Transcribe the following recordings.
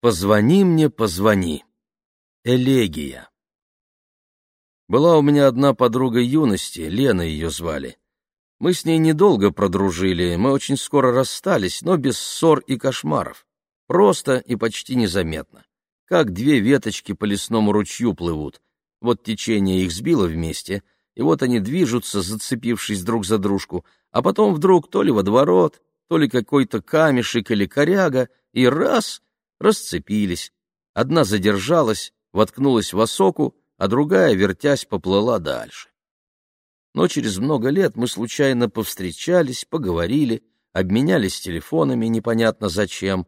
Позвони мне, позвони. Элегия. Была у меня одна подруга юности, Лена ее звали. Мы с ней недолго продружили, мы очень скоро расстались, но без ссор и кошмаров. Просто и почти незаметно. Как две веточки по лесному ручью плывут. Вот течение их сбило вместе, и вот они движутся, зацепившись друг за дружку, а потом вдруг то ли водоворот, то ли какой-то камешек или коряга, и раз — расцепились. Одна задержалась, воткнулась в осоку, а другая, вертясь, поплыла дальше. Но через много лет мы случайно повстречались, поговорили, обменялись телефонами непонятно зачем.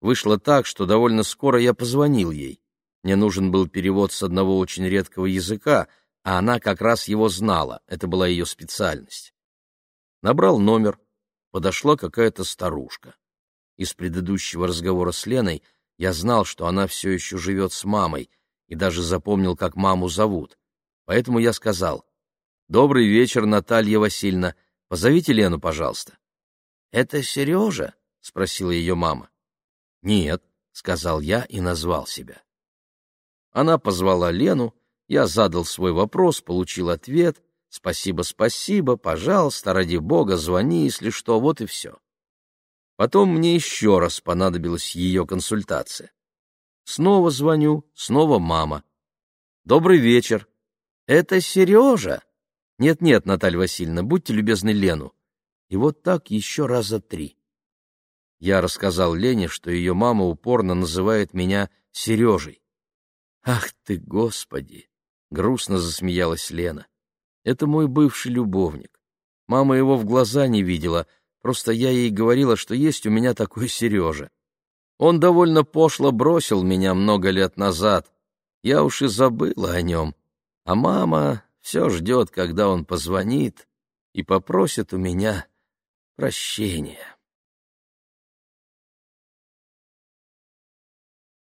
Вышло так, что довольно скоро я позвонил ей. Мне нужен был перевод с одного очень редкого языка, а она как раз его знала, это была ее специальность. Набрал номер, подошла какая-то старушка. Из предыдущего разговора с Леной я знал, что она все еще живет с мамой, и даже запомнил, как маму зовут. Поэтому я сказал, «Добрый вечер, Наталья Васильевна. Позовите Лену, пожалуйста». «Это Сережа?» — спросила ее мама. «Нет», — сказал я и назвал себя. Она позвала Лену, я задал свой вопрос, получил ответ. «Спасибо, спасибо, пожалуйста, ради бога, звони, если что, вот и все». Потом мне еще раз понадобилась ее консультация. Снова звоню, снова мама. «Добрый вечер. Это Сережа?» «Нет-нет, Наталья Васильевна, будьте любезны Лену». И вот так еще раза три. Я рассказал Лене, что ее мама упорно называет меня Сережей. «Ах ты, Господи!» — грустно засмеялась Лена. «Это мой бывший любовник. Мама его в глаза не видела, просто я ей говорила, что есть у меня такой Сережа. Он довольно пошло бросил меня много лет назад. Я уж и забыла о нем. А мама все ждет, когда он позвонит и попросит у меня прощения».